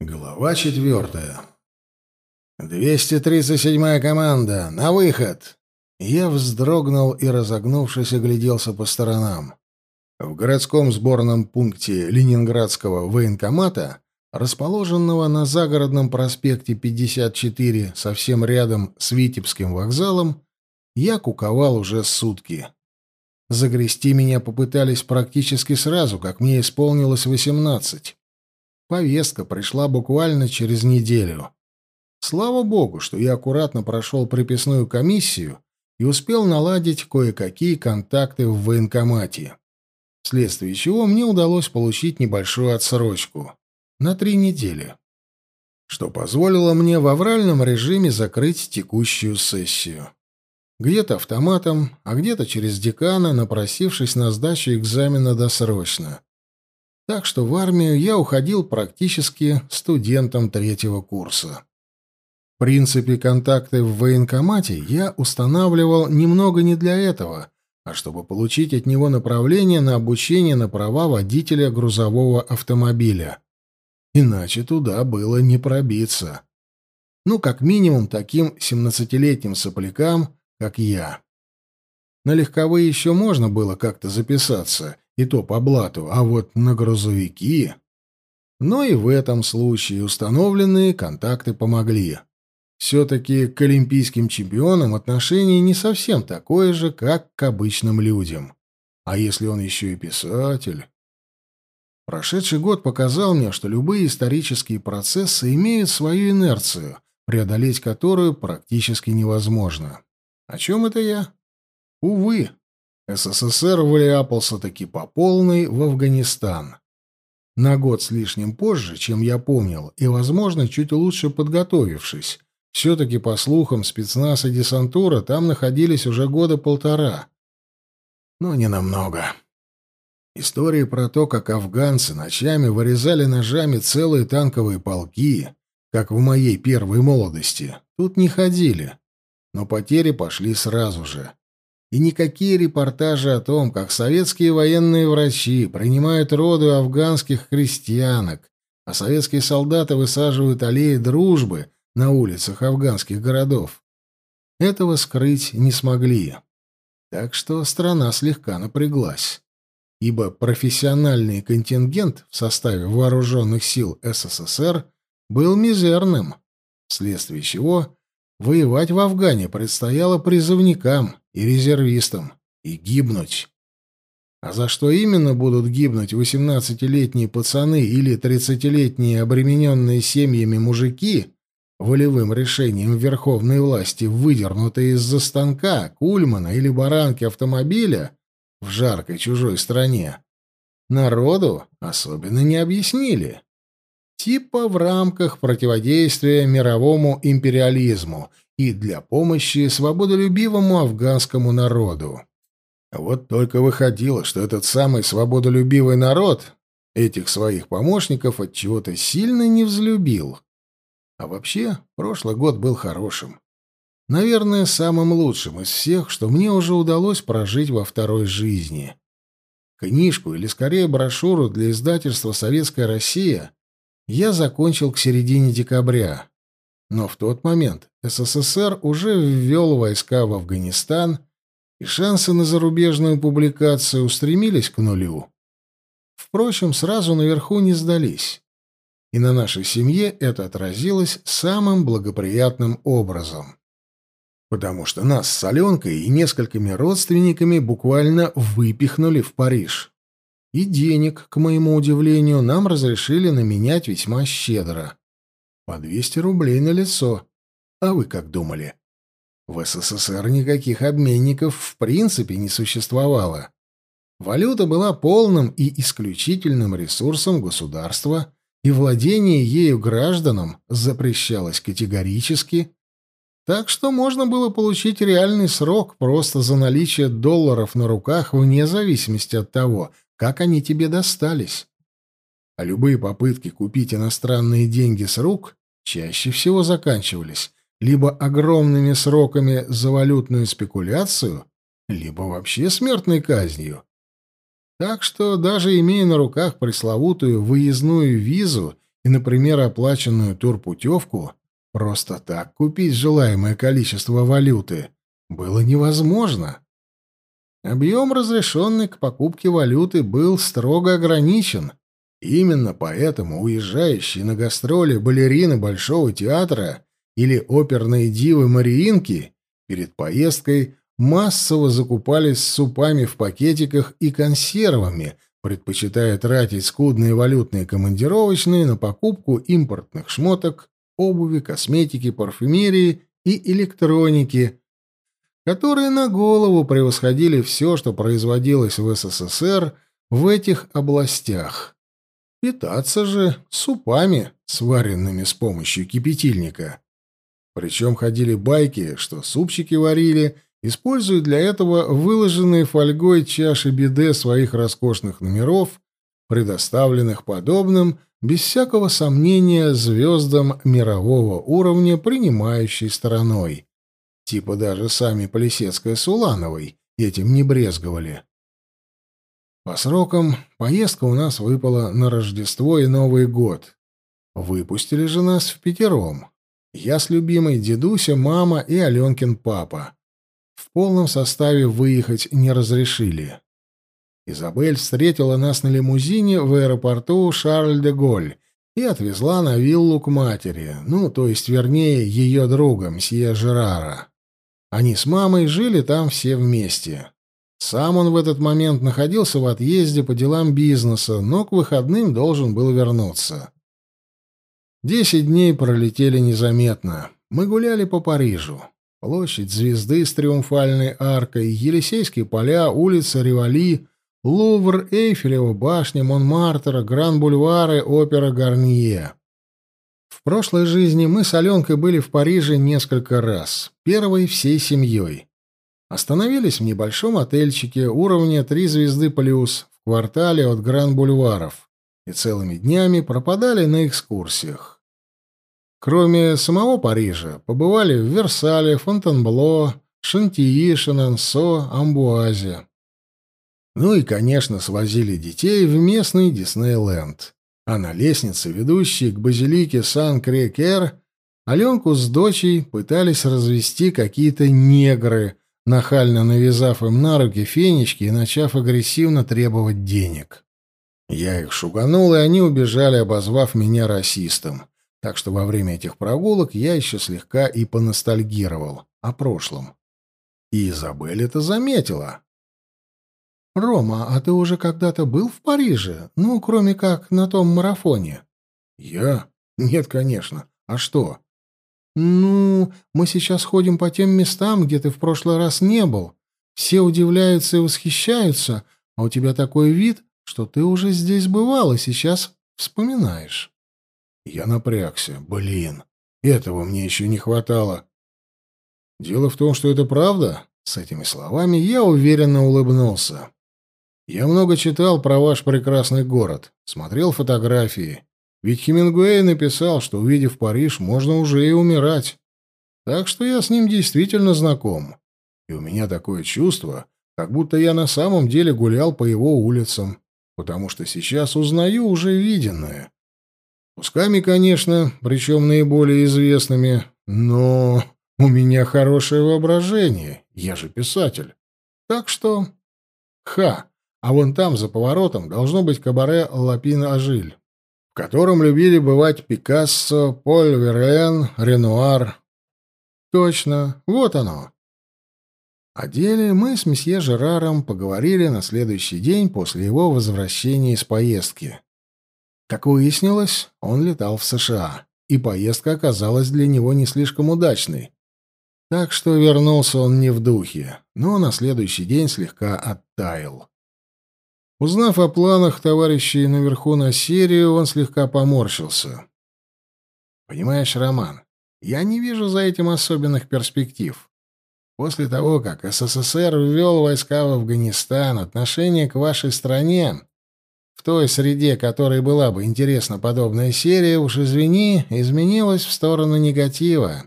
Глава четвертая. «237-я команда! На выход!» Я вздрогнул и, разогнувшись, огляделся по сторонам. В городском сборном пункте Ленинградского военкомата, расположенного на загородном проспекте 54, совсем рядом с Витебским вокзалом, я куковал уже сутки. Загрести меня попытались практически сразу, как мне исполнилось восемнадцать. Повестка пришла буквально через неделю. Слава богу, что я аккуратно прошел приписную комиссию и успел наладить кое-какие контакты в военкомате, вследствие чего мне удалось получить небольшую отсрочку на три недели, что позволило мне в авральном режиме закрыть текущую сессию. Где-то автоматом, а где-то через декана, напросившись на сдачу экзамена досрочно. Так что в армию я уходил практически студентом третьего курса. В принципе, контакты в военкомате я устанавливал немного не для этого, а чтобы получить от него направление на обучение на права водителя грузового автомобиля. Иначе туда было не пробиться. Ну, как минимум, таким семнадцатилетним соплякам, как я. На легковые еще можно было как-то записаться, и то по блату, а вот на грузовики... Но и в этом случае установленные контакты помогли. Все-таки к олимпийским чемпионам отношение не совсем такое же, как к обычным людям. А если он еще и писатель? Прошедший год показал мне, что любые исторические процессы имеют свою инерцию, преодолеть которую практически невозможно. О чем это я? Увы, СССР вляпался таки по полной в Афганистан. На год с лишним позже, чем я помнил, и, возможно, чуть лучше подготовившись. Все-таки, по слухам, спецназ и десантура там находились уже года полтора. Но не намного. Истории про то, как афганцы ночами вырезали ножами целые танковые полки, как в моей первой молодости, тут не ходили. Но потери пошли сразу же. И никакие репортажи о том, как советские военные врачи принимают роды афганских крестьянок, а советские солдаты высаживают аллеи дружбы на улицах афганских городов, этого скрыть не смогли. Так что страна слегка напряглась, ибо профессиональный контингент в составе вооруженных сил СССР был мизерным, вследствие чего воевать в Афгане предстояло призывникам, и резервистам, и гибнуть. А за что именно будут гибнуть восемнадцатилетние пацаны или тридцатилетние обремененные семьями мужики, волевым решением верховной власти, выдернутые из-за станка, кульмана или баранки автомобиля в жаркой чужой стране, народу особенно не объяснили. Типа в рамках противодействия мировому империализму — и для помощи свободолюбивому афганскому народу. Вот только выходило, что этот самый свободолюбивый народ этих своих помощников от чего-то сильно не взлюбил. А вообще, прошлый год был хорошим. Наверное, самым лучшим из всех, что мне уже удалось прожить во второй жизни. Книжку, или скорее брошюру для издательства «Советская Россия» я закончил к середине декабря, но в тот момент СССР уже ввел войска в Афганистан, и шансы на зарубежную публикацию устремились к нулю. Впрочем, сразу наверху не сдались. И на нашей семье это отразилось самым благоприятным образом. Потому что нас с Аленкой и несколькими родственниками буквально выпихнули в Париж. И денег, к моему удивлению, нам разрешили наменять весьма щедро. По 200 рублей на лицо. А вы как думали? В СССР никаких обменников в принципе не существовало. Валюта была полным и исключительным ресурсом государства, и владение ею гражданам запрещалось категорически, так что можно было получить реальный срок просто за наличие долларов на руках вне зависимости от того, как они тебе достались а любые попытки купить иностранные деньги с рук чаще всего заканчивались либо огромными сроками за валютную спекуляцию, либо вообще смертной казнью. Так что даже имея на руках пресловутую выездную визу и, например, оплаченную турпутевку, просто так купить желаемое количество валюты было невозможно. Объем, разрешенный к покупке валюты, был строго ограничен. Именно поэтому уезжающие на гастроли балерины Большого театра или оперные дивы-мариинки перед поездкой массово закупались супами в пакетиках и консервами, предпочитая тратить скудные валютные командировочные на покупку импортных шмоток, обуви, косметики, парфюмерии и электроники, которые на голову превосходили все, что производилось в СССР в этих областях. Питаться же супами, сваренными с помощью кипятильника. Причем ходили байки, что супчики варили, используя для этого выложенные фольгой чаши биде своих роскошных номеров, предоставленных подобным, без всякого сомнения, звездам мирового уровня, принимающей стороной. Типа даже сами Полисецкая с Улановой этим не брезговали. По срокам, поездка у нас выпала на Рождество и Новый год. Выпустили же нас в пятером. Я с любимой дедуся, мама и Аленкин папа. В полном составе выехать не разрешили. Изабель встретила нас на лимузине в аэропорту Шарль-де-Голь и отвезла на виллу к матери, ну, то есть, вернее, ее друга, мсье Жерара. Они с мамой жили там все вместе. Сам он в этот момент находился в отъезде по делам бизнеса, но к выходным должен был вернуться. Десять дней пролетели незаметно. Мы гуляли по Парижу. Площадь Звезды с триумфальной аркой, Елисейские поля, улица Ревали, Лувр, Эйфелева башня, Монмартр, Гран-Бульвары, опера Гарнье. В прошлой жизни мы с Аленкой были в Париже несколько раз, первой всей семьей. Остановились в небольшом отельчике уровня «Три звезды плюс» в квартале от Гран-Бульваров и целыми днями пропадали на экскурсиях. Кроме самого Парижа, побывали в Версале, Фонтенбло, Шантии, Шенансо, Амбуазе. Ну и, конечно, свозили детей в местный Диснейленд. А на лестнице, ведущей к базилике Сан-Крекер, Аленку с дочей пытались развести какие-то негры, нахально навязав им на руки фенечки и начав агрессивно требовать денег. Я их шуганул, и они убежали, обозвав меня расистом. Так что во время этих прогулок я еще слегка и поностальгировал о прошлом. И Изабель это заметила. «Рома, а ты уже когда-то был в Париже? Ну, кроме как на том марафоне?» «Я? Нет, конечно. А что?» «Ну, мы сейчас ходим по тем местам, где ты в прошлый раз не был. Все удивляются и восхищаются, а у тебя такой вид, что ты уже здесь бывал и сейчас вспоминаешь». Я напрягся. Блин, этого мне еще не хватало. Дело в том, что это правда. С этими словами я уверенно улыбнулся. Я много читал про ваш прекрасный город, смотрел фотографии. Ведь Хемингуэй написал, что, увидев Париж, можно уже и умирать. Так что я с ним действительно знаком. И у меня такое чувство, как будто я на самом деле гулял по его улицам, потому что сейчас узнаю уже виденное. Кусками, конечно, причем наиболее известными, но у меня хорошее воображение, я же писатель. Так что... Ха! А вон там, за поворотом, должно быть кабаре Лапин-Ажиль, в котором любили бывать Пикассо, Поль Верлен, Ренуар. Точно, вот оно. О деле мы с месье Жераром поговорили на следующий день после его возвращения из поездки. Как выяснилось, он летал в США, и поездка оказалась для него не слишком удачной. Так что вернулся он не в духе, но на следующий день слегка оттаял. Узнав о планах товарищей наверху на серию, он слегка поморщился. «Понимаешь, Роман, я не вижу за этим особенных перспектив. После того, как СССР ввел войска в Афганистан, отношение к вашей стране в той среде, которой была бы интересна подобная серия, уж извини, изменилась в сторону негатива.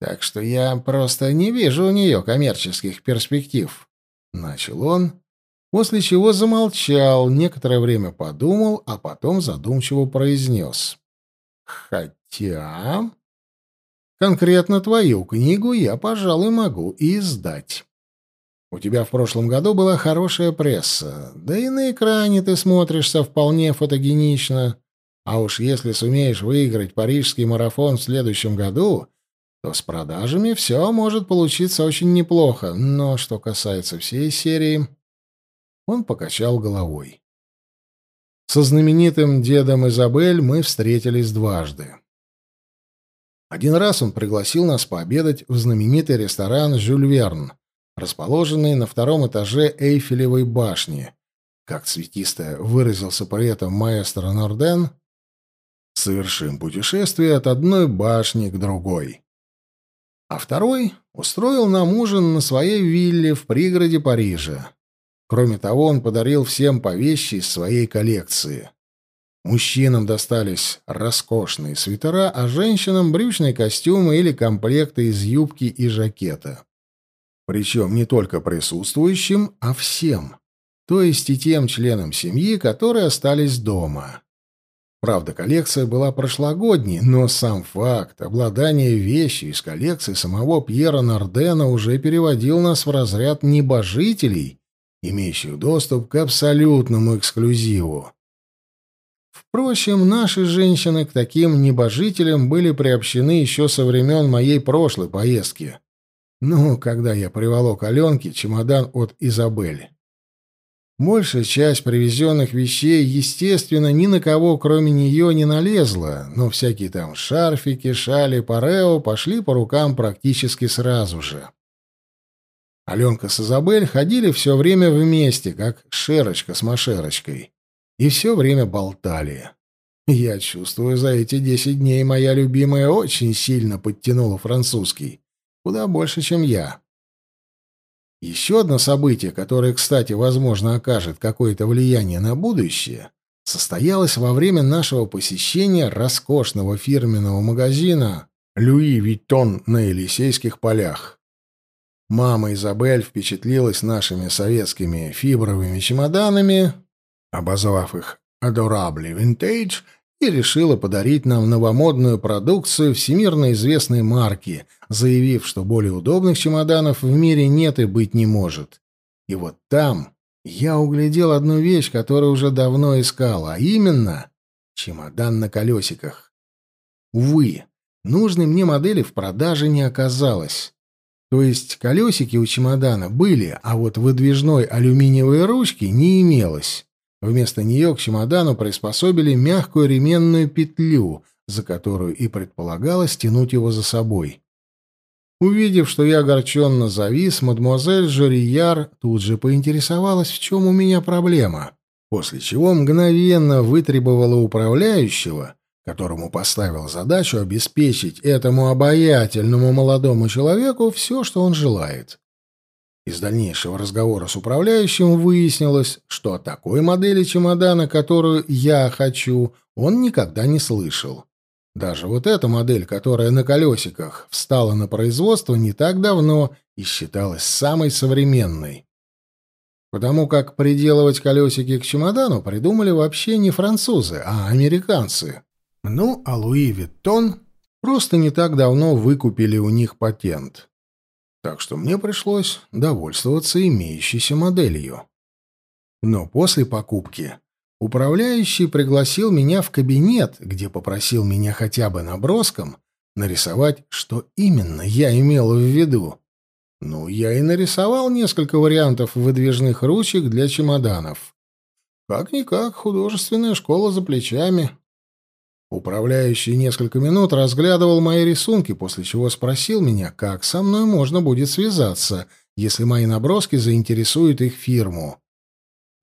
Так что я просто не вижу у нее коммерческих перспектив. Начал он, после чего замолчал, некоторое время подумал, а потом задумчиво произнес. Хотя... Конкретно твою книгу я, пожалуй, могу и издать. У тебя в прошлом году была хорошая пресса, да и на экране ты смотришься вполне фотогенично. А уж если сумеешь выиграть парижский марафон в следующем году, то с продажами все может получиться очень неплохо. Но что касается всей серии... Он покачал головой. Со знаменитым дедом Изабель мы встретились дважды. Один раз он пригласил нас пообедать в знаменитый ресторан «Жюль Верн», расположенный на втором этаже Эйфелевой башни. Как цветисто выразился при этом маэстро Норден, «Совершим путешествие от одной башни к другой». А второй устроил нам ужин на своей вилле в пригороде Парижа. Кроме того, он подарил всем по вещи из своей коллекции. Мужчинам достались роскошные свитера, а женщинам — брючные костюмы или комплекты из юбки и жакета. Причем не только присутствующим, а всем. То есть и тем членам семьи, которые остались дома. Правда, коллекция была прошлогодней, но сам факт обладания вещью из коллекции самого Пьера Нардена уже переводил нас в разряд небожителей, имеющих доступ к абсолютному эксклюзиву. Впрочем, наши женщины к таким небожителям были приобщены еще со времен моей прошлой поездки. Ну, когда я приволок Аленке чемодан от Изабель. Большая часть привезенных вещей, естественно, ни на кого, кроме нее, не налезла, но всякие там шарфики, шали, парео пошли по рукам практически сразу же. Аленка с Изабель ходили все время вместе, как шерочка с машерочкой и все время болтали. Я чувствую, за эти десять дней моя любимая очень сильно подтянула французский. Куда больше, чем я. Еще одно событие, которое, кстати, возможно, окажет какое-то влияние на будущее, состоялось во время нашего посещения роскошного фирменного магазина «Люи Виттон» на Елисейских полях. Мама Изабель впечатлилась нашими советскими фибровыми чемоданами, обозвав их «Adorable Vintage», и решила подарить нам новомодную продукцию всемирно известной марки, заявив, что более удобных чемоданов в мире нет и быть не может. И вот там я углядел одну вещь, которую уже давно искал, а именно чемодан на колесиках. Увы, нужной мне модели в продаже не оказалось. То есть колесики у чемодана были, а вот выдвижной алюминиевой ручки не имелось. Вместо нее к чемодану приспособили мягкую ременную петлю, за которую и предполагалось тянуть его за собой. Увидев, что я огорченно завис, мадемуазель Жорияр тут же поинтересовалась, в чем у меня проблема, после чего мгновенно вытребовала управляющего, которому поставил задачу обеспечить этому обаятельному молодому человеку все, что он желает. Из дальнейшего разговора с управляющим выяснилось, что о такой модели чемодана, которую я хочу, он никогда не слышал. Даже вот эта модель, которая на колесиках, встала на производство не так давно и считалась самой современной. Потому как приделывать колесики к чемодану придумали вообще не французы, а американцы. Ну, а Луи Виттон просто не так давно выкупили у них патент так что мне пришлось довольствоваться имеющейся моделью. Но после покупки управляющий пригласил меня в кабинет, где попросил меня хотя бы наброском нарисовать, что именно я имел в виду. Ну, я и нарисовал несколько вариантов выдвижных ручек для чемоданов. Как-никак, художественная школа за плечами. Управляющий несколько минут разглядывал мои рисунки, после чего спросил меня, как со мной можно будет связаться, если мои наброски заинтересуют их фирму.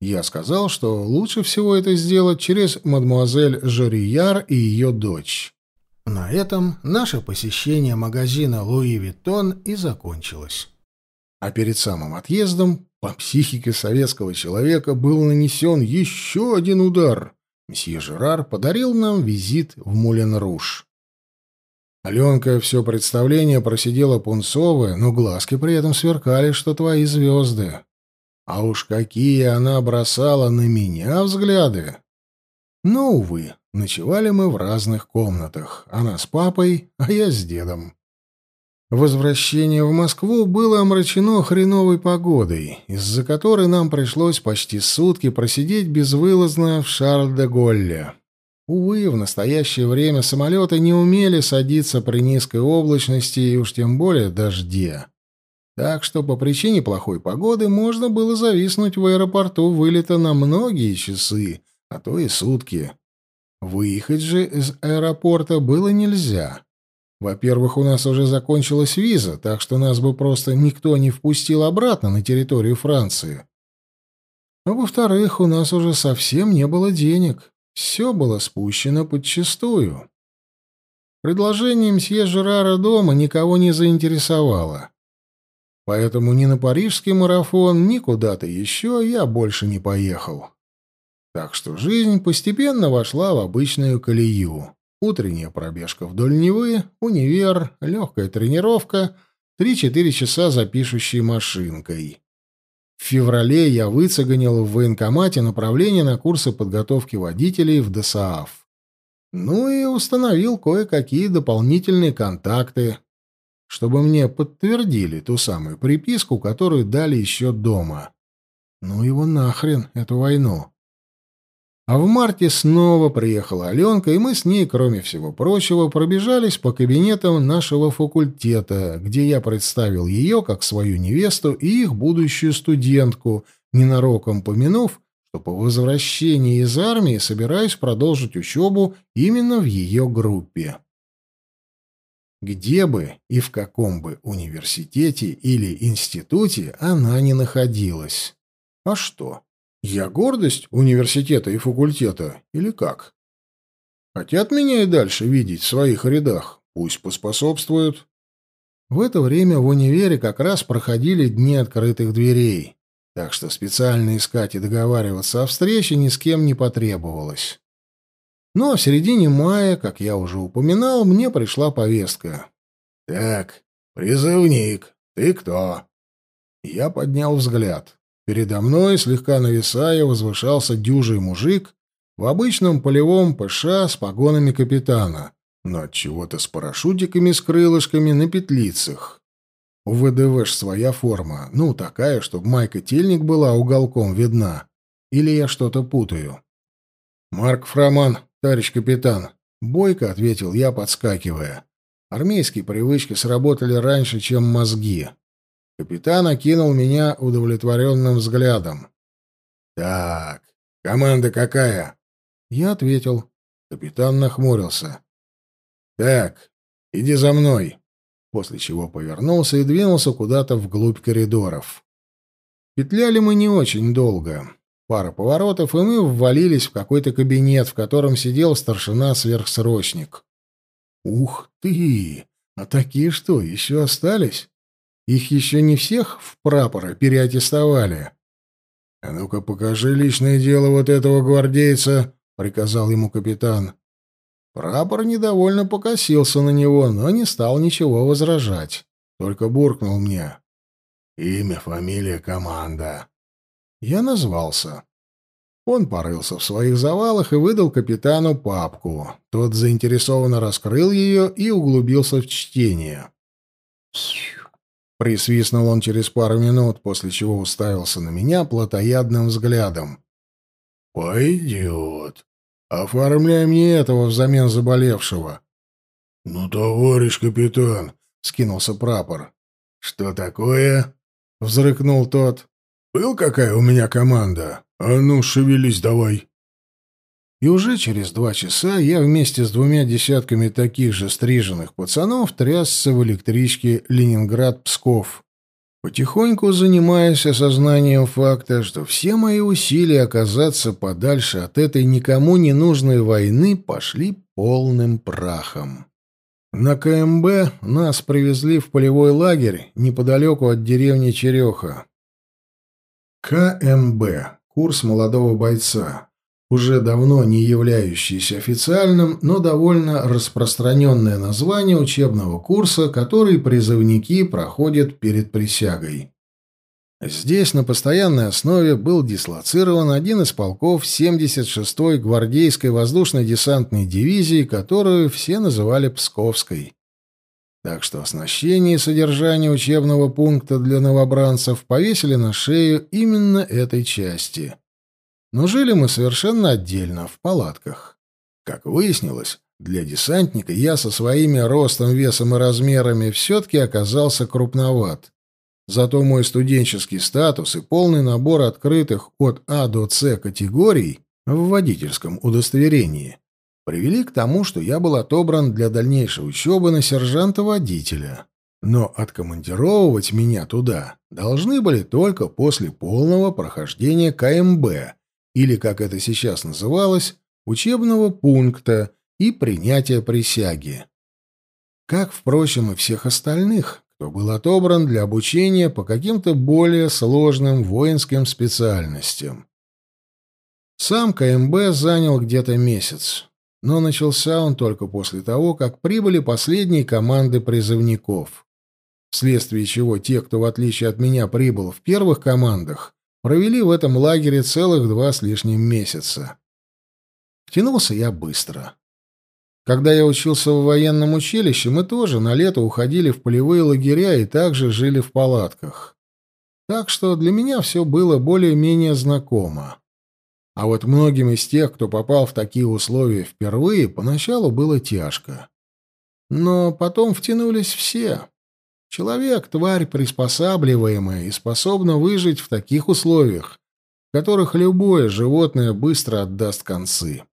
Я сказал, что лучше всего это сделать через мадмуазель Жорияр и ее дочь. На этом наше посещение магазина «Луи Виттон» и закончилось. А перед самым отъездом по психике советского человека был нанесен еще один удар — Месье Жерар подарил нам визит в Мулен-Руш. Аленка все представление просидела пунцовая, но глазки при этом сверкали, что твои звезды. А уж какие она бросала на меня взгляды! Но, увы, ночевали мы в разных комнатах. Она с папой, а я с дедом. Возвращение в Москву было омрачено хреновой погодой, из-за которой нам пришлось почти сутки просидеть безвылазно в Шарль-де-Голле. Увы, в настоящее время самолеты не умели садиться при низкой облачности и уж тем более дожде. Так что по причине плохой погоды можно было зависнуть в аэропорту вылета на многие часы, а то и сутки. Выехать же из аэропорта было нельзя. Во-первых, у нас уже закончилась виза, так что нас бы просто никто не впустил обратно на территорию Франции. А во-вторых, у нас уже совсем не было денег. Все было спущено подчистую. Предложение мсье Жерара дома никого не заинтересовало. Поэтому ни на парижский марафон, ни куда-то еще я больше не поехал. Так что жизнь постепенно вошла в обычную колею. Утренняя пробежка вдоль Невы, универ, легкая тренировка, 3-4 часа за пишущей машинкой. В феврале я выцеганил в военкомате направление на курсы подготовки водителей в ДСААФ. Ну и установил кое-какие дополнительные контакты, чтобы мне подтвердили ту самую приписку, которую дали еще дома. Ну его нахрен, эту войну. А в марте снова приехала Аленка, и мы с ней, кроме всего прочего, пробежались по кабинетам нашего факультета, где я представил ее как свою невесту и их будущую студентку, ненароком помянув, что по возвращении из армии собираюсь продолжить учебу именно в ее группе. Где бы и в каком бы университете или институте она не находилась. А что? Я гордость университета и факультета или как? Хотят меня и дальше видеть в своих рядах, пусть поспособствуют. В это время в универе как раз проходили дни открытых дверей, так что специально искать и договариваться о встрече ни с кем не потребовалось. Ну а в середине мая, как я уже упоминал, мне пришла повестка. «Так, призывник, ты кто?» Я поднял взгляд. Передо мной, слегка нависая, возвышался дюжий мужик в обычном полевом ПШ с погонами капитана, но от чего-то с парашютиками с крылышками на петлицах. У ВДВш своя форма, ну, такая, чтобы майка-тельник была уголком видна. Или я что-то путаю? «Марк Фроман, товарищ капитан», — бойко ответил я, подскакивая. Армейские привычки сработали раньше, чем мозги. Капитан окинул меня удовлетворенным взглядом. «Так, команда какая?» Я ответил. Капитан нахмурился. «Так, иди за мной», после чего повернулся и двинулся куда-то вглубь коридоров. Петляли мы не очень долго. Пара поворотов, и мы ввалились в какой-то кабинет, в котором сидел старшина-сверхсрочник. «Ух ты! А такие что, еще остались?» Их еще не всех в прапоры переаттестовали. — А ну-ка покажи личное дело вот этого гвардейца, — приказал ему капитан. Прапор недовольно покосился на него, но не стал ничего возражать. Только буркнул мне. «Имя, фамилия, команда». Я назвался. Он порылся в своих завалах и выдал капитану папку. Тот заинтересованно раскрыл ее и углубился в чтение. Присвистнул он через пару минут, после чего уставился на меня плотоядным взглядом. «Пойдет. Оформляй мне этого взамен заболевшего». «Ну, товарищ капитан», — скинулся прапор. «Что такое?» — взрыкнул тот. «Был какая у меня команда? А ну, шевелись давай». И уже через два часа я вместе с двумя десятками таких же стриженных пацанов трясся в электричке Ленинград-Псков, потихоньку занимаясь осознанием факта, что все мои усилия оказаться подальше от этой никому не нужной войны пошли полным прахом. На КМБ нас привезли в полевой лагерь неподалеку от деревни Череха. КМБ — курс молодого бойца уже давно не являющееся официальным, но довольно распространенное название учебного курса, который призывники проходят перед присягой. Здесь на постоянной основе был дислоцирован один из полков 76-й гвардейской воздушно-десантной дивизии, которую все называли Псковской. Так что оснащение и содержание учебного пункта для новобранцев повесили на шею именно этой части. Но жили мы совершенно отдельно, в палатках. Как выяснилось, для десантника я со своими ростом, весом и размерами все-таки оказался крупноват. Зато мой студенческий статус и полный набор открытых от А до С категорий в водительском удостоверении привели к тому, что я был отобран для дальнейшей учебы на сержанта-водителя. Но откомандировывать меня туда должны были только после полного прохождения КМБ, или, как это сейчас называлось, учебного пункта и принятия присяги. Как, впрочем, и всех остальных, кто был отобран для обучения по каким-то более сложным воинским специальностям. Сам КМБ занял где-то месяц, но начался он только после того, как прибыли последние команды призывников, вследствие чего те, кто в отличие от меня прибыл в первых командах, провели в этом лагере целых два с лишним месяца. Втянулся я быстро. Когда я учился в военном училище, мы тоже на лето уходили в полевые лагеря и также жили в палатках. Так что для меня все было более-менее знакомо. А вот многим из тех, кто попал в такие условия впервые, поначалу было тяжко. Но потом втянулись все. Человек — тварь приспосабливаемая и способна выжить в таких условиях, в которых любое животное быстро отдаст концы.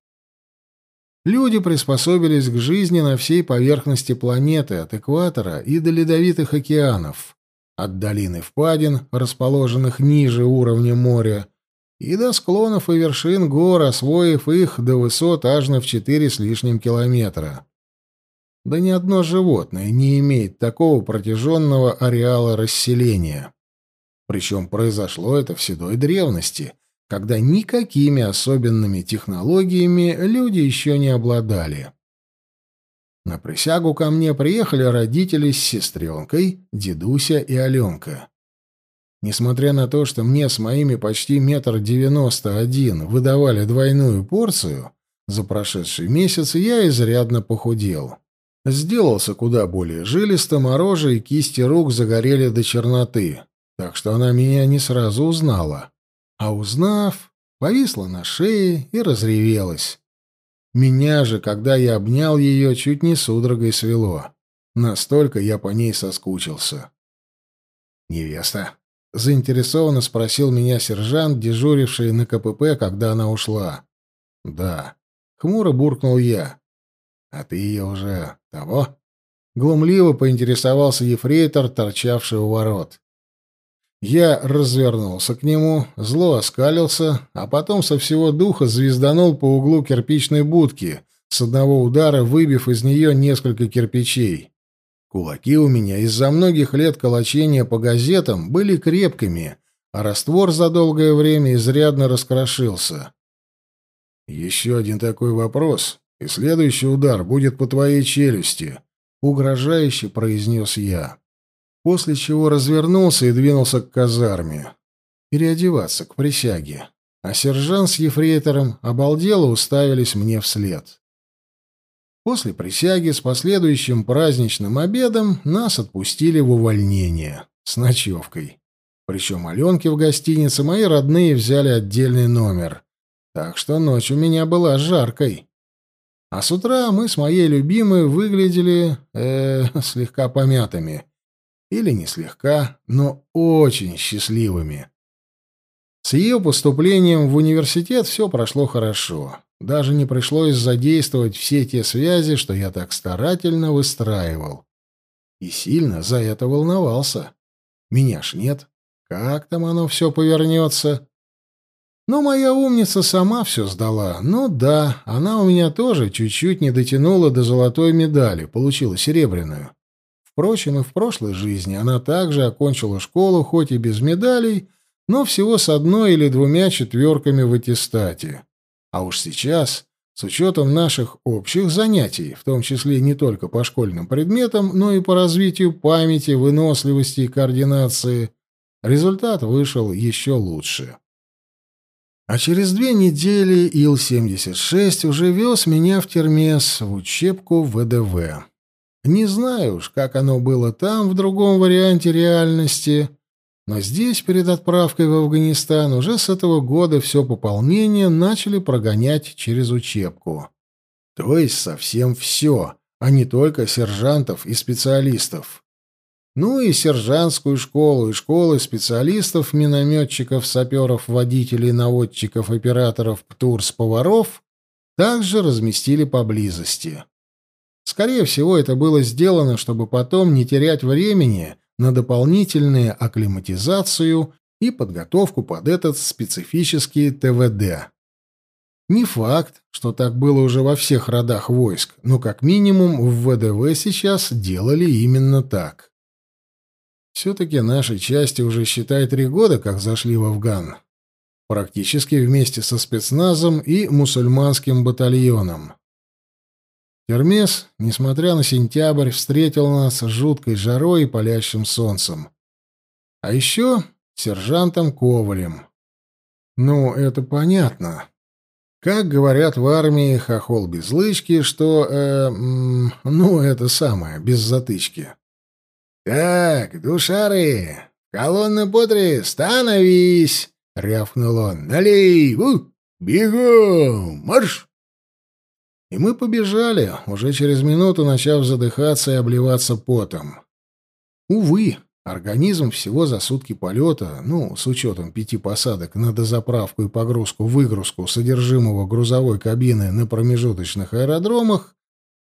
Люди приспособились к жизни на всей поверхности планеты, от экватора и до ледовитых океанов, от долины впадин, расположенных ниже уровня моря, и до склонов и вершин гор, освоив их до высот аж на в четыре с лишним километра. Да ни одно животное не имеет такого протяженного ареала расселения. Причем произошло это в седой древности — когда никакими особенными технологиями люди еще не обладали. На присягу ко мне приехали родители с сестренкой, дедуся и Аленка. Несмотря на то, что мне с моими почти метр девяносто один выдавали двойную порцию, за прошедший месяц я изрядно похудел. Сделался куда более жилистым, а рожа и кисти рук загорели до черноты, так что она меня не сразу узнала а узнав, повисла на шее и разревелась. Меня же, когда я обнял ее, чуть не судорогой свело. Настолько я по ней соскучился. «Невеста?» — заинтересованно спросил меня сержант, дежуривший на КПП, когда она ушла. «Да». Хмуро буркнул я. «А ты ее уже того?» Глумливо поинтересовался ефрейтор, торчавший у ворот. Я развернулся к нему, зло оскалился, а потом со всего духа звезданул по углу кирпичной будки, с одного удара выбив из нее несколько кирпичей. Кулаки у меня из-за многих лет колочения по газетам были крепкими, а раствор за долгое время изрядно раскрошился. «Еще один такой вопрос, и следующий удар будет по твоей челюсти», — угрожающе произнес я после чего развернулся и двинулся к казарме. Переодеваться, к присяге. А сержант с ефрейтором обалдело уставились мне вслед. После присяги с последующим праздничным обедом нас отпустили в увольнение с ночевкой. Причем Аленке в гостинице мои родные взяли отдельный номер. Так что ночь у меня была жаркой. А с утра мы с моей любимой выглядели, э, слегка помятыми или не слегка, но очень счастливыми. С ее поступлением в университет все прошло хорошо. Даже не пришлось задействовать все те связи, что я так старательно выстраивал. И сильно за это волновался. Меня ж нет. Как там оно все повернется? Но моя умница сама все сдала. Ну да, она у меня тоже чуть-чуть не дотянула до золотой медали, получила серебряную. Впрочем, и в прошлой жизни она также окончила школу, хоть и без медалей, но всего с одной или двумя четверками в аттестате. А уж сейчас, с учетом наших общих занятий, в том числе не только по школьным предметам, но и по развитию памяти, выносливости и координации, результат вышел еще лучше. А через две недели Ил-76 уже вез меня в Термес, в учебку ВДВ. Не знаю уж, как оно было там, в другом варианте реальности, но здесь, перед отправкой в Афганистан, уже с этого года все пополнение начали прогонять через учебку. То есть совсем все, а не только сержантов и специалистов. Ну и сержантскую школу, и школы специалистов, минометчиков, саперов, водителей, наводчиков, операторов, птурс-поваров также разместили поблизости. Скорее всего, это было сделано, чтобы потом не терять времени на дополнительную акклиматизацию и подготовку под этот специфический ТВД. Не факт, что так было уже во всех родах войск, но как минимум в ВДВ сейчас делали именно так. Все-таки наши части уже, считай, три года как зашли в Афган. Практически вместе со спецназом и мусульманским батальоном. Термес, несмотря на сентябрь, встретил нас жуткой жарой и палящим солнцем. А еще сержантом Ковалем. Ну, это понятно. Как говорят в армии, хохол без лычки, что, э, ну, это самое, без затычки. «Так, душары, колонна Потри, становись!» — рявкнул он. «Налей! У! Бегом! Марш!» И мы побежали, уже через минуту начав задыхаться и обливаться потом. Увы, организм всего за сутки полета, ну, с учетом пяти посадок на дозаправку и погрузку-выгрузку содержимого грузовой кабины на промежуточных аэродромах,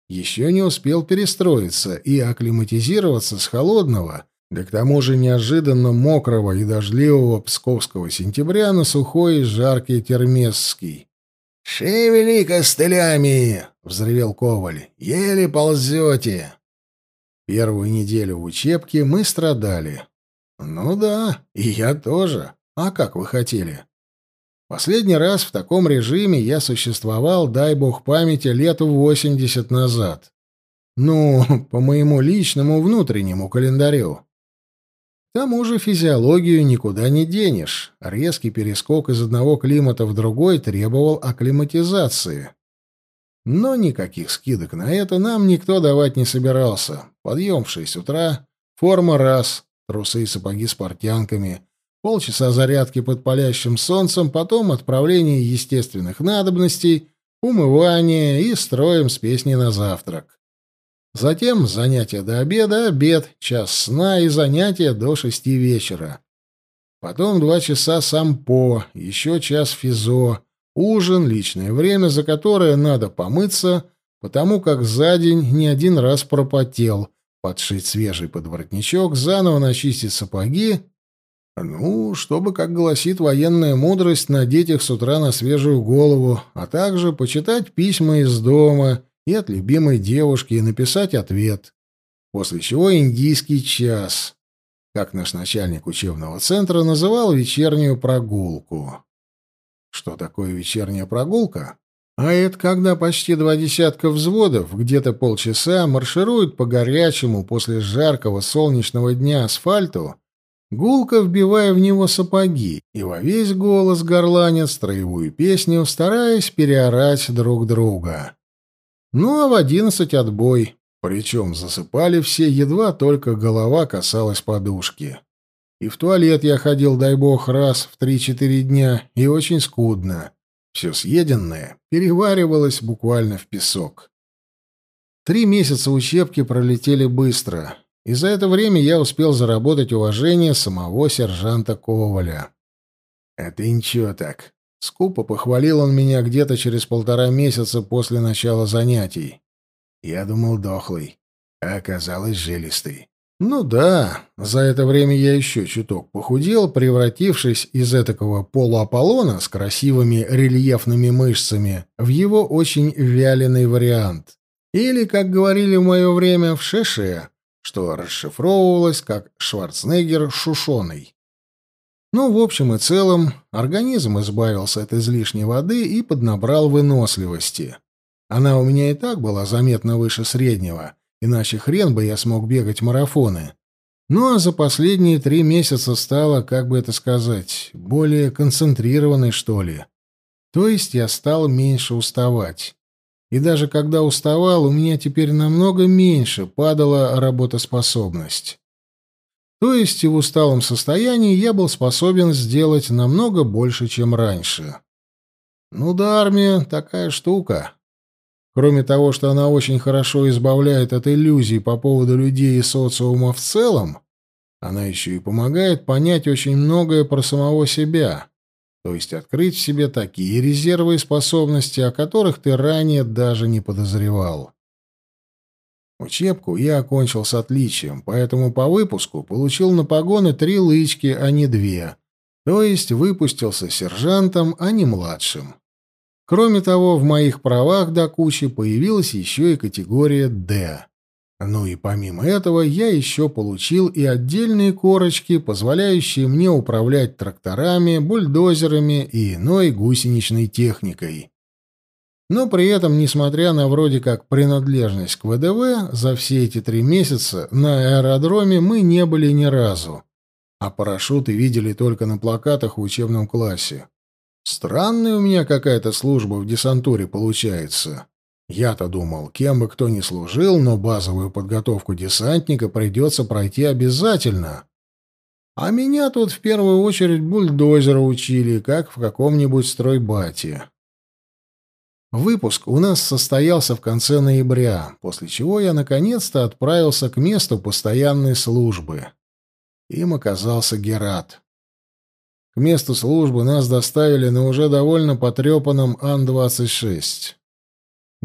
еще не успел перестроиться и акклиматизироваться с холодного, да к тому же неожиданно мокрого и дождливого псковского сентября на сухой и жаркий термесский. «Шевели костылями!» — взревел Коваль. «Еле ползете!» Первую неделю в учебке мы страдали. Ну да, и я тоже. А как вы хотели? Последний раз в таком режиме я существовал, дай бог памяти, лет восемьдесят назад. Ну, по моему личному внутреннему календарю. К тому же физиологию никуда не денешь. Резкий перескок из одного климата в другой требовал акклиматизации. Но никаких скидок на это нам никто давать не собирался. Подъем в шесть утра, форма раз, трусы и сапоги с портянками — полчаса зарядки под палящим солнцем, потом отправление естественных надобностей, умывание и строим с песней на завтрак. Затем занятия до обеда, обед, час сна и занятия до шести вечера. Потом два часа сампо, еще час физо, ужин, личное время, за которое надо помыться, потому как за день не один раз пропотел, подшить свежий подворотничок, заново начистить сапоги ну, чтобы, как гласит военная мудрость, надеть их с утра на свежую голову, а также почитать письма из дома и от любимой девушки и написать ответ. После чего индийский час, как наш начальник учебного центра называл вечернюю прогулку. Что такое вечерняя прогулка? А это когда почти два десятка взводов где-то полчаса маршируют по горячему после жаркого солнечного дня асфальту, гулко вбивая в него сапоги, и во весь голос горланят строевую песню, стараясь переорать друг друга. Ну а в одиннадцать отбой, причем засыпали все, едва только голова касалась подушки. И в туалет я ходил, дай бог, раз в три-четыре дня, и очень скудно. Все съеденное переваривалось буквально в песок. Три месяца учебки пролетели быстро. И за это время я успел заработать уважение самого сержанта Коваля. «Это ничего так». Скупо похвалил он меня где-то через полтора месяца после начала занятий. Я думал дохлый, а оказалось жилистый. Ну да, за это время я еще чуток похудел, превратившись из этакого полуаполлона с красивыми рельефными мышцами в его очень вяленый вариант. Или, как говорили в мое время, в шеше, что расшифровывалось как «Шварценеггер шушеный». Ну, в общем и целом, организм избавился от излишней воды и поднабрал выносливости. Она у меня и так была заметно выше среднего, иначе хрен бы я смог бегать марафоны. Ну а за последние три месяца стала, как бы это сказать, более концентрированной, что ли. То есть я стал меньше уставать. И даже когда уставал, у меня теперь намного меньше падала работоспособность. То есть и в усталом состоянии я был способен сделать намного больше, чем раньше. Ну да, армия такая штука. Кроме того, что она очень хорошо избавляет от иллюзий по поводу людей и социума в целом, она еще и помогает понять очень многое про самого себя, то есть открыть в себе такие резервы и способности, о которых ты ранее даже не подозревал. Учебку я окончил с отличием, поэтому по выпуску получил на погоны три лычки, а не две, то есть выпустился сержантом, а не младшим. Кроме того, в моих правах до кучи появилась еще и категория «Д». Ну и помимо этого я еще получил и отдельные корочки, позволяющие мне управлять тракторами, бульдозерами и иной гусеничной техникой. Но при этом, несмотря на вроде как принадлежность к ВДВ, за все эти три месяца на аэродроме мы не были ни разу, а парашюты видели только на плакатах в учебном классе. Странная у меня какая-то служба в десантуре получается. Я-то думал, кем бы кто ни служил, но базовую подготовку десантника придется пройти обязательно. А меня тут в первую очередь бульдозера учили, как в каком-нибудь стройбате. Выпуск у нас состоялся в конце ноября, после чего я наконец-то отправился к месту постоянной службы. Им оказался Герат. К месту службы нас доставили на уже довольно потрепанном Ан-26.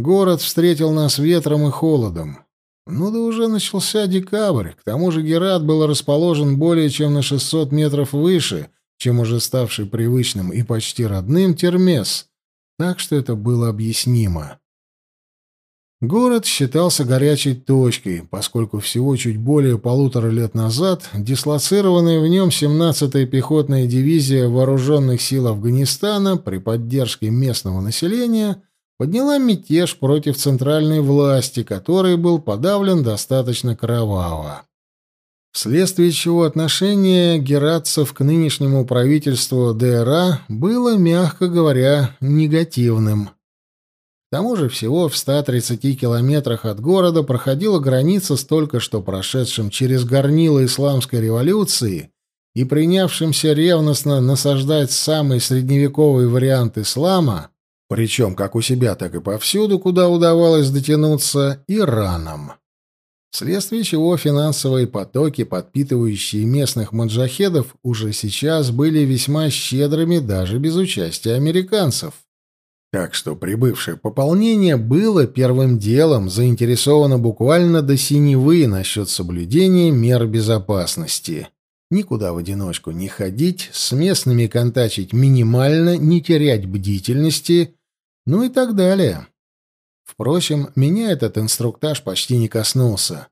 Город встретил нас ветром и холодом. Ну да уже начался декабрь, к тому же Герат был расположен более чем на 600 метров выше, чем уже ставший привычным и почти родным Термес, так что это было объяснимо. Город считался горячей точкой, поскольку всего чуть более полутора лет назад дислоцированная в нем 17-я пехотная дивизия вооруженных сил Афганистана при поддержке местного населения подняла мятеж против центральной власти, который был подавлен достаточно кроваво. Вследствие чего отношение гератцев к нынешнему правительству ДРА было, мягко говоря, негативным. К тому же всего в 130 километрах от города проходила граница с только что прошедшим через горнило исламской революции и принявшимся ревностно насаждать самый средневековый вариант ислама, причем как у себя, так и повсюду, куда удавалось дотянуться, Ираном. Вследствие чего финансовые потоки, подпитывающие местных маджахедов, уже сейчас были весьма щедрыми даже без участия американцев. Так что прибывшее пополнение было первым делом заинтересовано буквально до синевы насчет соблюдения мер безопасности. Никуда в одиночку не ходить, с местными контачить минимально, не терять бдительности, ну и так далее. Впрочем, меня этот инструктаж почти не коснулся,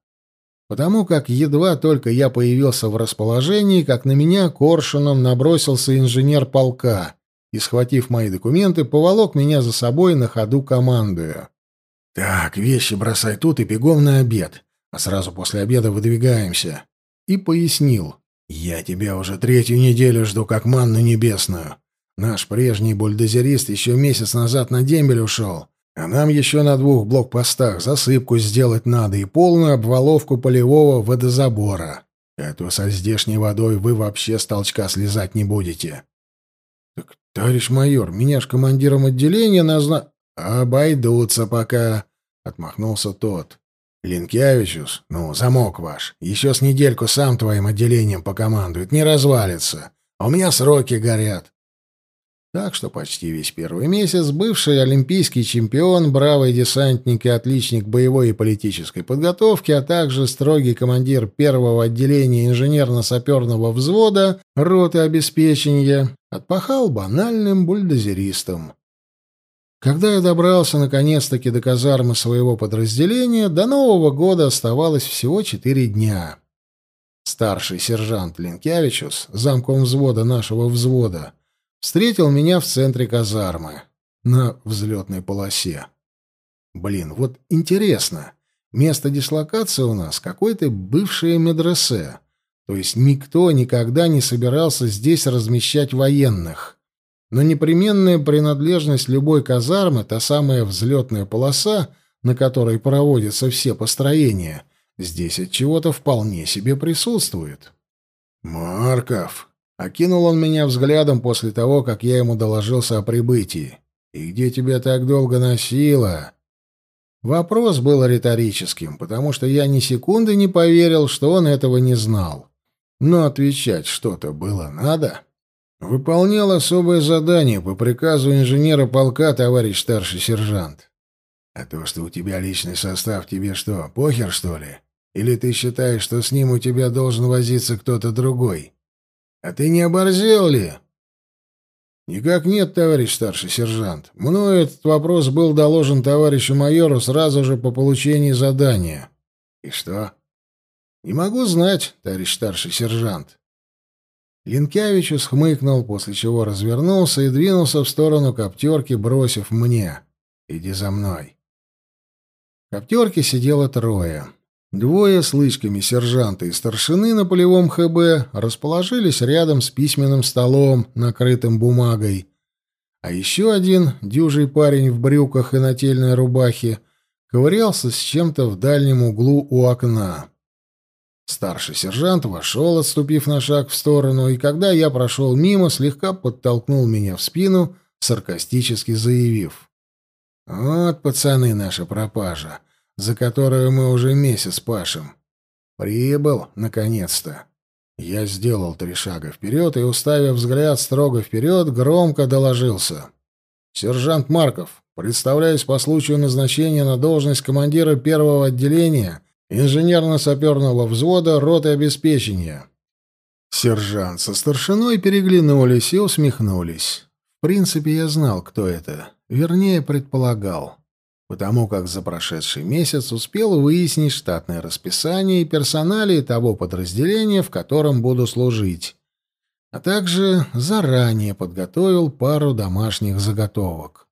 потому как едва только я появился в расположении, как на меня коршуном набросился инженер полка — и, схватив мои документы, поволок меня за собой на ходу командуя. «Так, вещи бросай тут и бегом на обед, а сразу после обеда выдвигаемся». И пояснил. «Я тебя уже третью неделю жду, как манну небесную. Наш прежний бульдозерист еще месяц назад на дембель ушел, а нам еще на двух блокпостах засыпку сделать надо и полную обваловку полевого водозабора. Эту со здешней водой вы вообще с толчка слезать не будете». «Товарищ майор, меня ж командиром отделения назна...» «Обойдутся пока», — отмахнулся тот. «Линкевичус, ну, замок ваш, еще с недельку сам твоим отделением покомандует, не развалится. А у меня сроки горят. Так что почти весь первый месяц бывший олимпийский чемпион, бравый десантник и отличник боевой и политической подготовки, а также строгий командир первого отделения инженерно-саперного взвода роты обеспечения, отпахал банальным бульдозеристом. Когда я добрался наконец-таки до казармы своего подразделения, до Нового года оставалось всего четыре дня. Старший сержант Линкевичус, замком взвода нашего взвода, встретил меня в центре казармы, на взлетной полосе. Блин, вот интересно, место дислокации у нас какой-то бывшее медресе, То есть никто никогда не собирался здесь размещать военных. Но непременная принадлежность любой казармы, та самая взлетная полоса, на которой проводятся все построения, здесь от чего-то вполне себе присутствует. «Марков!» — окинул он меня взглядом после того, как я ему доложился о прибытии. «И где тебя так долго носило?» Вопрос был риторическим, потому что я ни секунды не поверил, что он этого не знал. Но отвечать что-то было надо. Выполнял особое задание по приказу инженера полка, товарищ старший сержант. А то, что у тебя личный состав, тебе что, похер, что ли? Или ты считаешь, что с ним у тебя должен возиться кто-то другой? А ты не оборзел ли? Никак нет, товарищ старший сержант. Мною этот вопрос был доложен товарищу майору сразу же по получении задания. И что? Не могу знать, товарищ старший сержант. Линкявичус хмыкнул, после чего развернулся и двинулся в сторону коптерки, бросив мне. «Иди за мной». В коптерке сидело трое. Двое с лычками сержанта и старшины на полевом ХБ расположились рядом с письменным столом, накрытым бумагой. А еще один, дюжий парень в брюках и нательной рубахе, ковырялся с чем-то в дальнем углу у окна. Старший сержант вошел, отступив на шаг в сторону, и когда я прошел мимо, слегка подтолкнул меня в спину, саркастически заявив. «Вот, пацаны, наша пропажа, за которую мы уже месяц пашем. Прибыл, наконец-то». Я сделал три шага вперед и, уставив взгляд строго вперед, громко доложился. «Сержант Марков, представляюсь по случаю назначения на должность командира первого отделения инженерно-саперного взвода роты обеспечения. Сержант со старшиной переглянулись и усмехнулись. В принципе, я знал, кто это. Вернее, предполагал. Потому как за прошедший месяц успел выяснить штатное расписание и персоналии того подразделения, в котором буду служить. А также заранее подготовил пару домашних заготовок.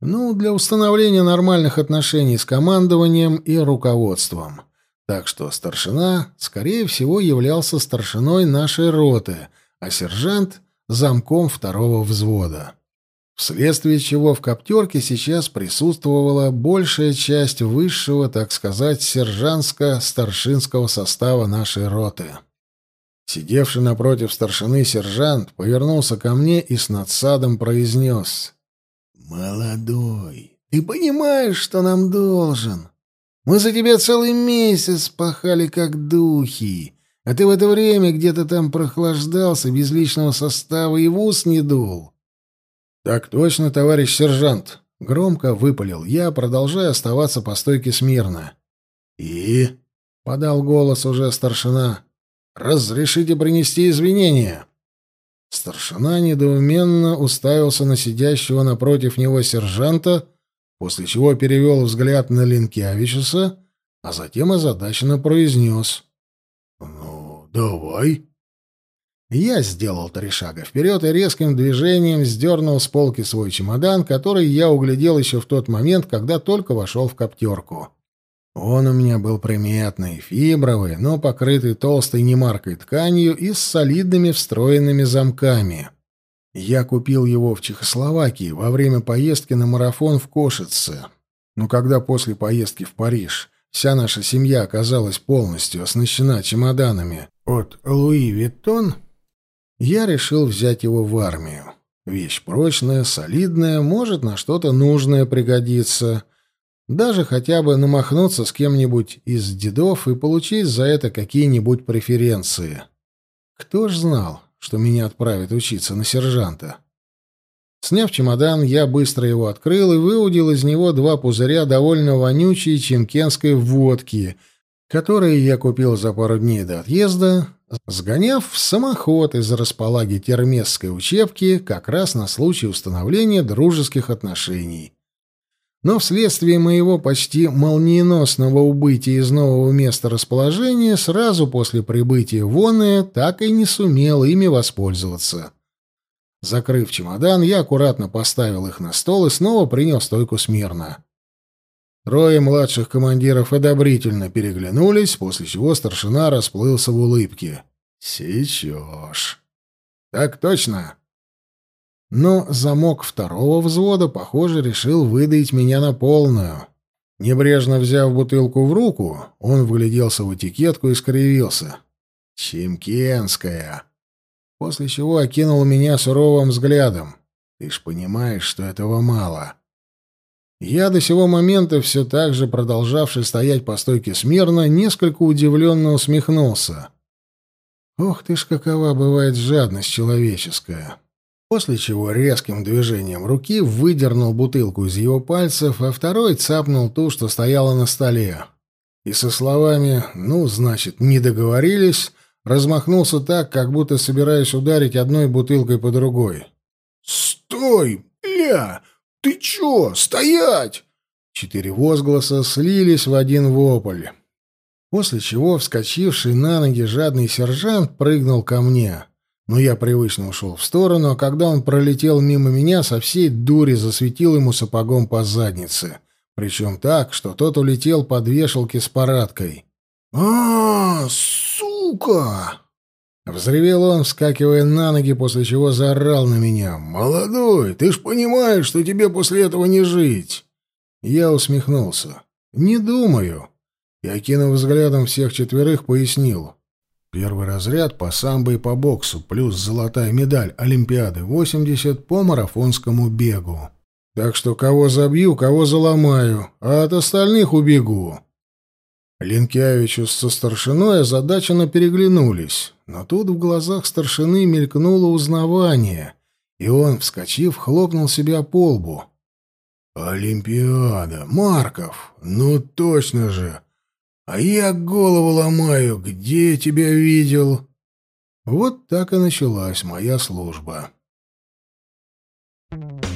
Ну, для установления нормальных отношений с командованием и руководством. Так что старшина, скорее всего, являлся старшиной нашей роты, а сержант — замком второго взвода. Вследствие чего в коптерке сейчас присутствовала большая часть высшего, так сказать, сержантско-старшинского состава нашей роты. Сидевший напротив старшины сержант повернулся ко мне и с надсадом произнес — «Молодой, ты понимаешь, что нам должен? Мы за тебя целый месяц пахали как духи, а ты в это время где-то там прохлаждался без личного состава и в ус не дул». «Так точно, товарищ сержант», — громко выпалил я, продолжая оставаться по стойке смирно. «И?» — подал голос уже старшина. «Разрешите принести извинения?» Старшина недоуменно уставился на сидящего напротив него сержанта, после чего перевел взгляд на Линкявичуса, а затем озадаченно произнес. «Ну, давай». Я сделал три шага вперед и резким движением сдернул с полки свой чемодан, который я углядел еще в тот момент, когда только вошел в коптерку. Он у меня был приметный, фибровый, но покрытый толстой немаркой тканью и с солидными встроенными замками. Я купил его в Чехословакии во время поездки на марафон в Кошице. Но когда после поездки в Париж вся наша семья оказалась полностью оснащена чемоданами от Луи Виттон, я решил взять его в армию. Вещь прочная, солидная, может на что-то нужное пригодиться — даже хотя бы намахнуться с кем-нибудь из дедов и получить за это какие-нибудь преференции. Кто ж знал, что меня отправят учиться на сержанта? Сняв чемодан, я быстро его открыл и выудил из него два пузыря довольно вонючей чемкенской водки, которые я купил за пару дней до отъезда, сгоняв в самоход из располаги термесской учебки как раз на случай установления дружеских отношений. Но вследствие моего почти молниеносного убытия из нового места расположения сразу после прибытия в так и не сумел ими воспользоваться. Закрыв чемодан, я аккуратно поставил их на стол и снова принял стойку смирно. Трое младших командиров одобрительно переглянулись, после чего старшина расплылся в улыбке. Сечешь. Так точно. Но замок второго взвода, похоже, решил выдать меня на полную. Небрежно взяв бутылку в руку, он вгляделся в этикетку и скривился. «Чемкенская!» После чего окинул меня суровым взглядом. «Ты ж понимаешь, что этого мало». Я до сего момента, все так же продолжавший стоять по стойке смирно, несколько удивленно усмехнулся. «Ох ты ж, какова бывает жадность человеческая!» После чего резким движением руки выдернул бутылку из его пальцев, а второй цапнул ту, что стояла на столе. И со словами «ну, значит, не договорились», размахнулся так, как будто собираясь ударить одной бутылкой по другой. «Стой! Бля! Ты чё? Стоять!» Четыре возгласа слились в один вопль. После чего вскочивший на ноги жадный сержант прыгнул ко мне но я привычно ушел в сторону, а когда он пролетел мимо меня, со всей дури засветил ему сапогом по заднице. Причем так, что тот улетел под вешалки с парадкой. а, сука!» Взревел он, вскакивая на ноги, после чего заорал на меня. «Молодой, ты ж понимаешь, что тебе после этого не жить!» Я усмехнулся. «Не думаю». И, окинув взглядом всех четверых, пояснил. Первый разряд по самбо и по боксу, плюс золотая медаль Олимпиады 80 по марафонскому бегу. Так что кого забью, кого заломаю, а от остальных убегу. Ленкявичу со старшиной озадаченно переглянулись, но тут в глазах старшины мелькнуло узнавание, и он, вскочив, хлопнул себя по лбу. «Олимпиада! Марков! Ну точно же! А я голову ломаю, где тебя видел? Вот так и началась моя служба. Thank you.